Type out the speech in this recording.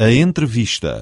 A entrevista.